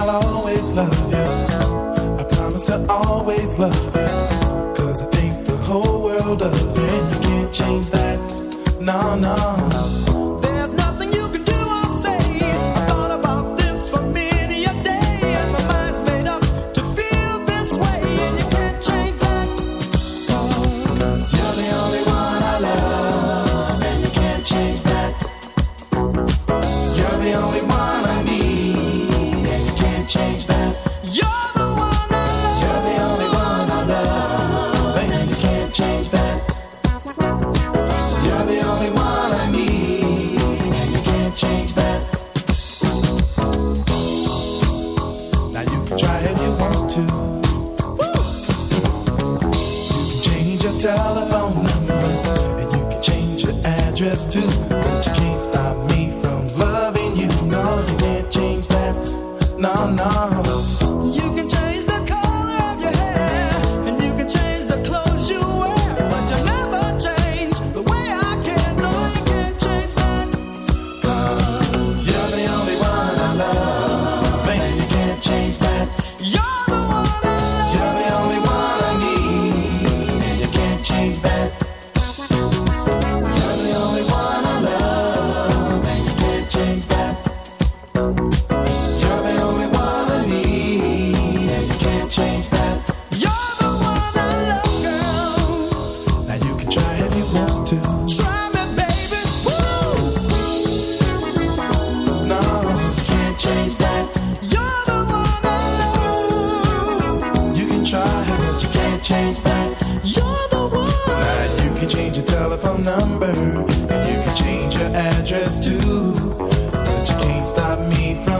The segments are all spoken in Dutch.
I'll always love you. I promise to always love you. Cause I think the whole world of you, and You can't change that. No, no. shall telephone number, and you can change your address too. But you can't stop me from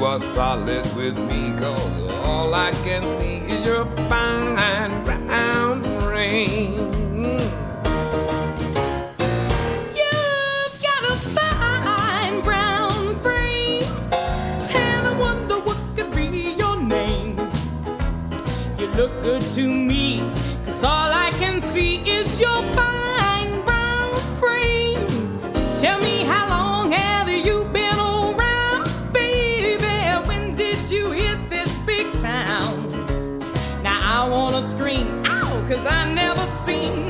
you are solid with me, cause all I can see is your fine brown ring. look good to me. Cause all I can see is your body. Cause I never seen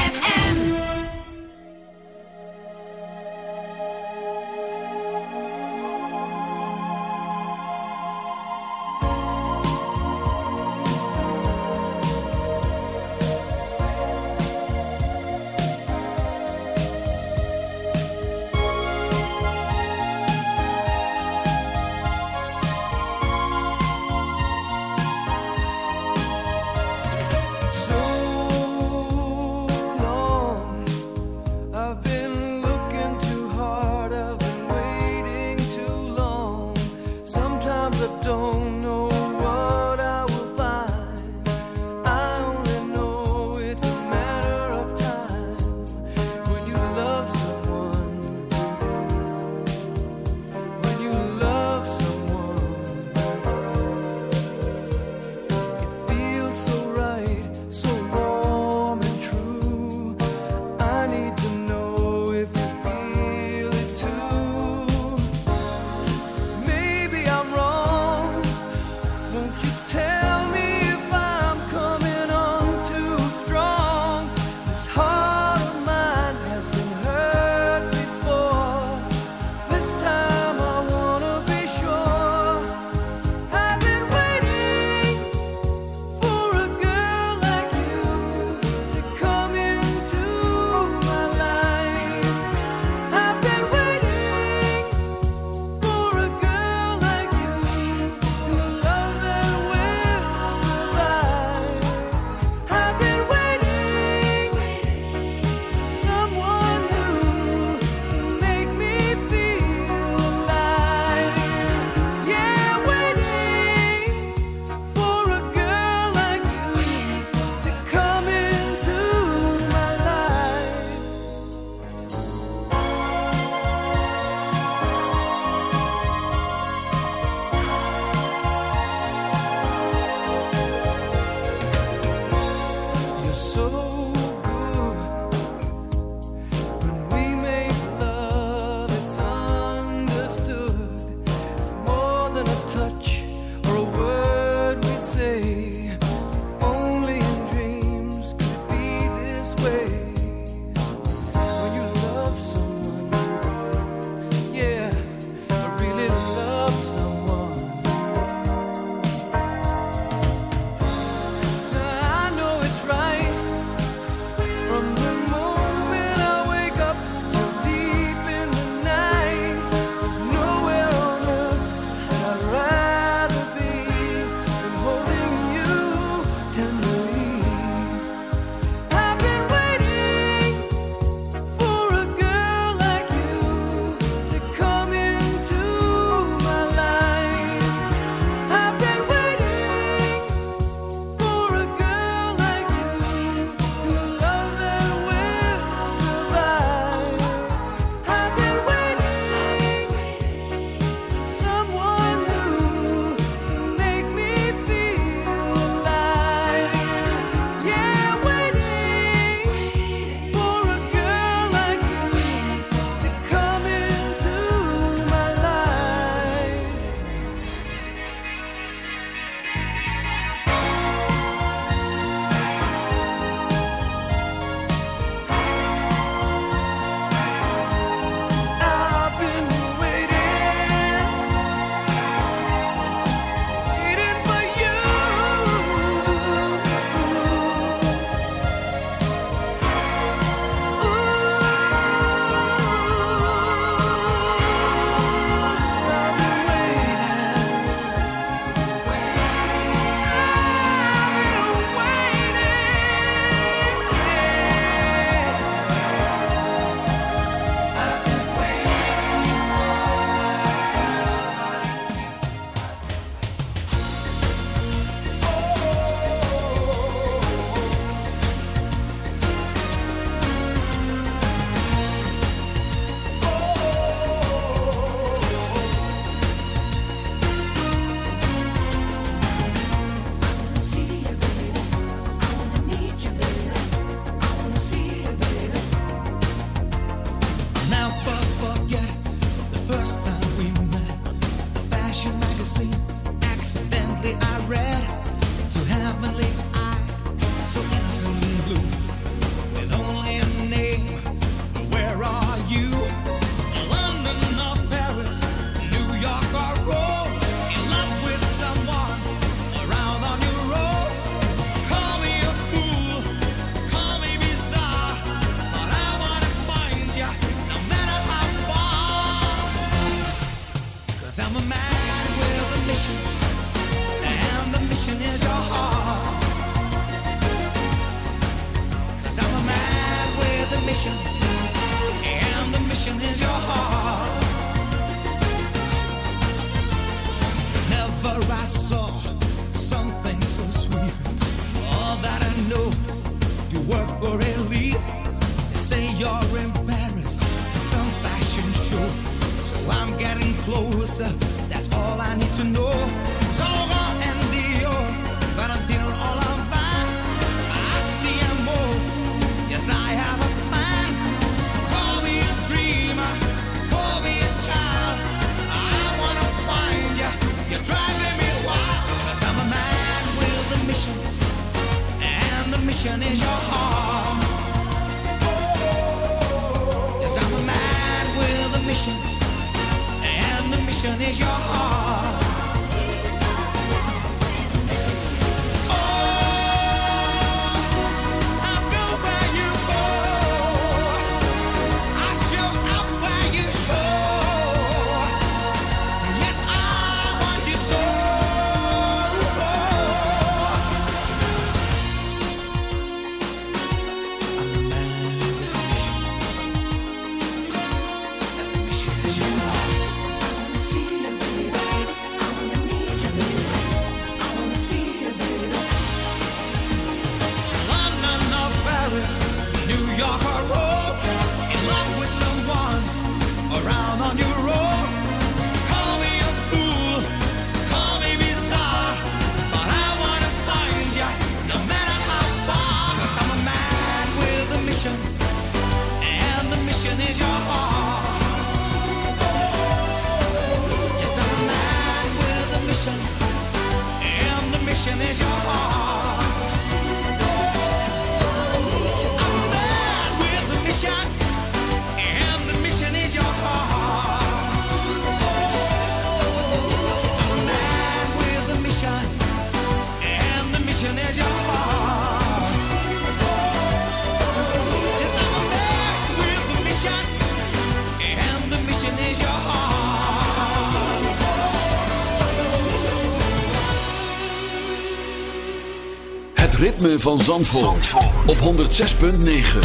van Zandvoort, Zandvoort. op 106.9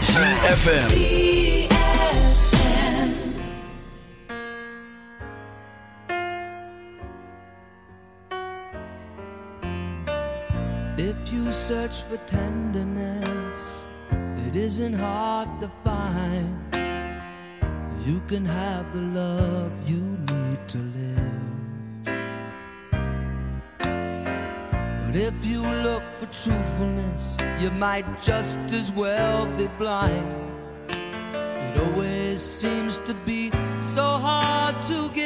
CFFM If you search for tenderness It isn't hard to find. You can have the love truthfulness, you might just as well be blind. It always seems to be so hard to get.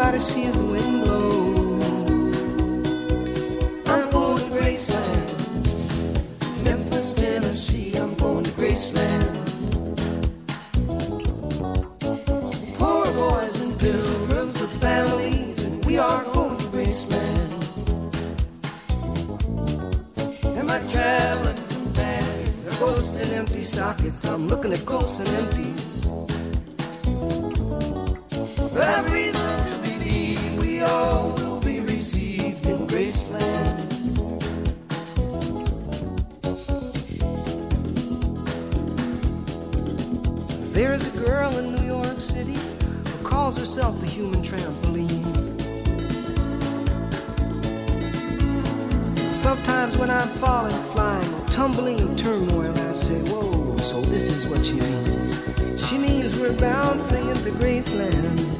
nobody sees the wind blow. I'm going to Graceland, Memphis, Tennessee. I'm going to Graceland. Poor boys and pilgrims with families, and we are going to Graceland. Am I traveling from bags, ghosts and empty sockets? I'm looking at ghosts and empty calls herself a human trampoline. Sometimes when I'm falling, flying, tumbling in turmoil, I say, Whoa, so this is what she means. She means we're bouncing into Graceland.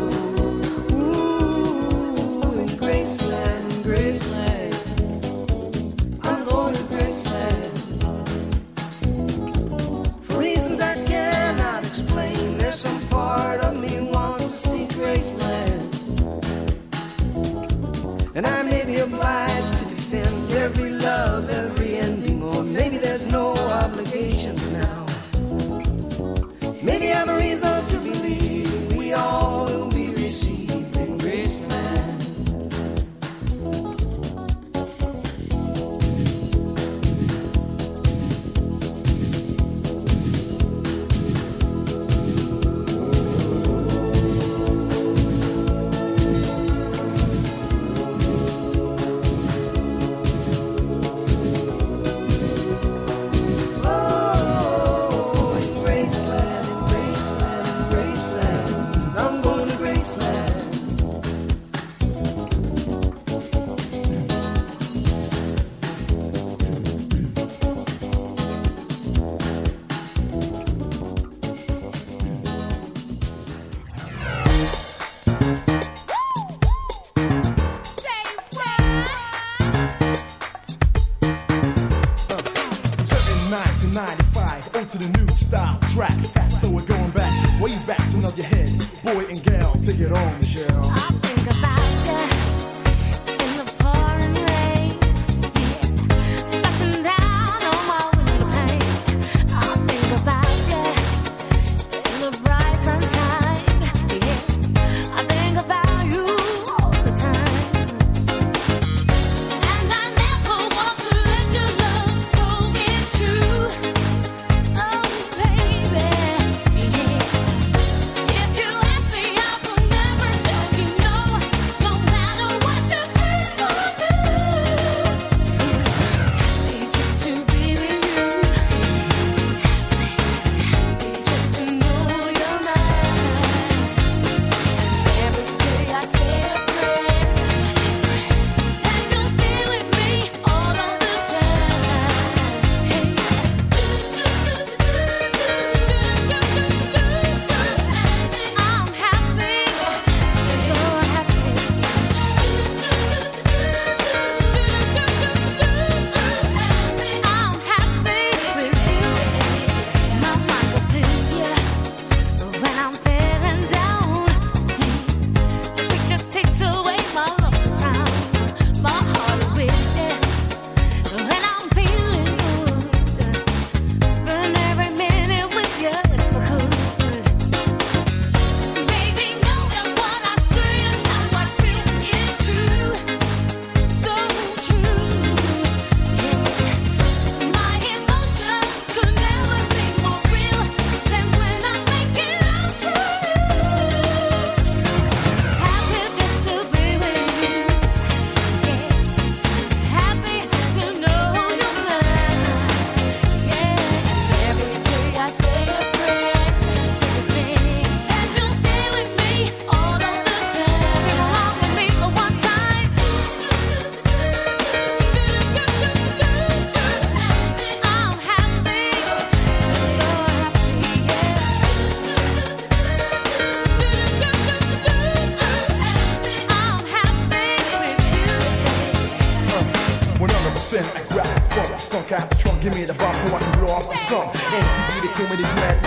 sin. I grab the funk, stunk out the trunk, give me the bomb so I can blow off the sun. MTV, The call me the mad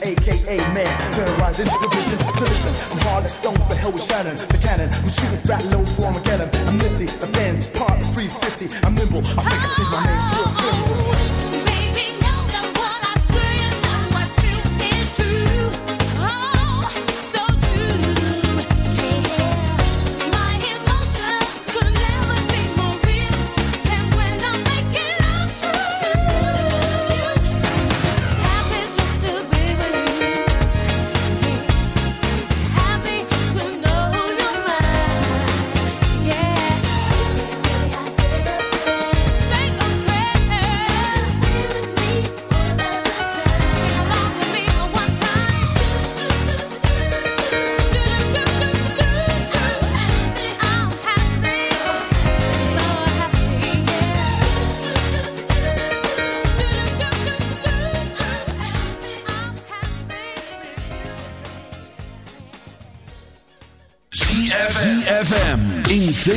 aka man, terrorizing the vision. So listen, I'm hard like stones, the hell with Shannon, the cannon. I'm shooting fat loads for Armageddon. I'm nifty, the fans, part 350. I'm nimble, I think I change my name to a.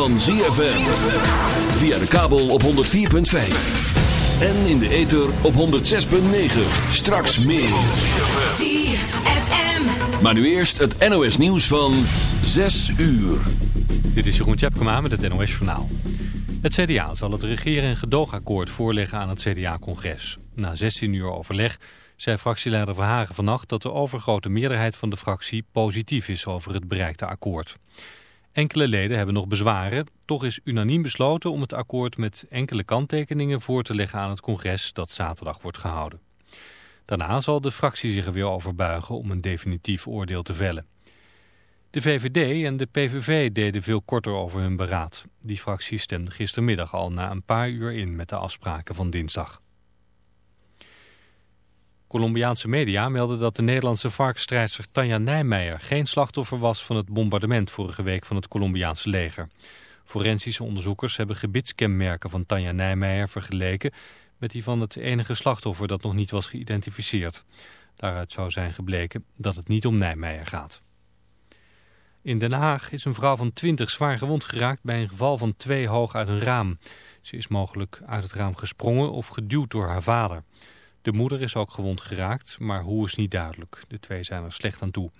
Van ZFM. Via de kabel op 104.5. En in de ether op 106.9. Straks meer. ZFM. Maar nu eerst het NOS nieuws van 6 uur. Dit is Jeroen Tjepkema met het NOS Journaal. Het CDA zal het regeren- en gedoogakkoord voorleggen aan het CDA-congres. Na 16 uur overleg zei fractieleider Verhagen vannacht dat de overgrote meerderheid van de fractie positief is over het bereikte akkoord. Enkele leden hebben nog bezwaren, toch is unaniem besloten om het akkoord met enkele kanttekeningen voor te leggen aan het congres dat zaterdag wordt gehouden. Daarna zal de fractie zich er weer over buigen om een definitief oordeel te vellen. De VVD en de PVV deden veel korter over hun beraad. Die fractie stemde gistermiddag al na een paar uur in met de afspraken van dinsdag. Colombiaanse media melden dat de Nederlandse varkstrijdster Tanja Nijmeijer geen slachtoffer was van het bombardement vorige week van het Colombiaanse leger. Forensische onderzoekers hebben gebitskenmerken van Tanja Nijmeijer vergeleken met die van het enige slachtoffer dat nog niet was geïdentificeerd. Daaruit zou zijn gebleken dat het niet om Nijmeijer gaat. In Den Haag is een vrouw van 20 zwaar gewond geraakt bij een geval van twee hoog uit een raam. Ze is mogelijk uit het raam gesprongen of geduwd door haar vader. De moeder is ook gewond geraakt, maar hoe is niet duidelijk. De twee zijn er slecht aan toe.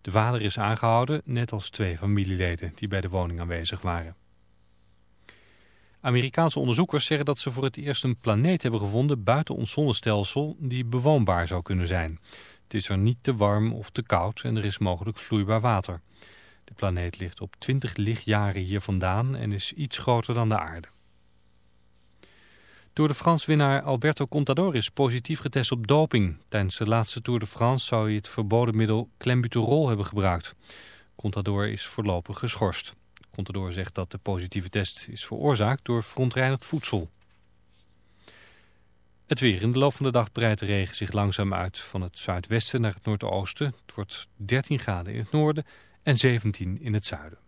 De vader is aangehouden, net als twee familieleden die bij de woning aanwezig waren. Amerikaanse onderzoekers zeggen dat ze voor het eerst een planeet hebben gevonden buiten ons zonnestelsel die bewoonbaar zou kunnen zijn. Het is er niet te warm of te koud en er is mogelijk vloeibaar water. De planeet ligt op 20 lichtjaren hier vandaan en is iets groter dan de aarde. Door de Frans-winnaar Alberto Contador is positief getest op doping. Tijdens de laatste Tour de France zou hij het verboden middel clenbuterol hebben gebruikt. Contador is voorlopig geschorst. Contador zegt dat de positieve test is veroorzaakt door verontreinigd voedsel. Het weer. In de loop van de dag breidt de regen zich langzaam uit van het zuidwesten naar het noordoosten. Het wordt 13 graden in het noorden en 17 in het zuiden.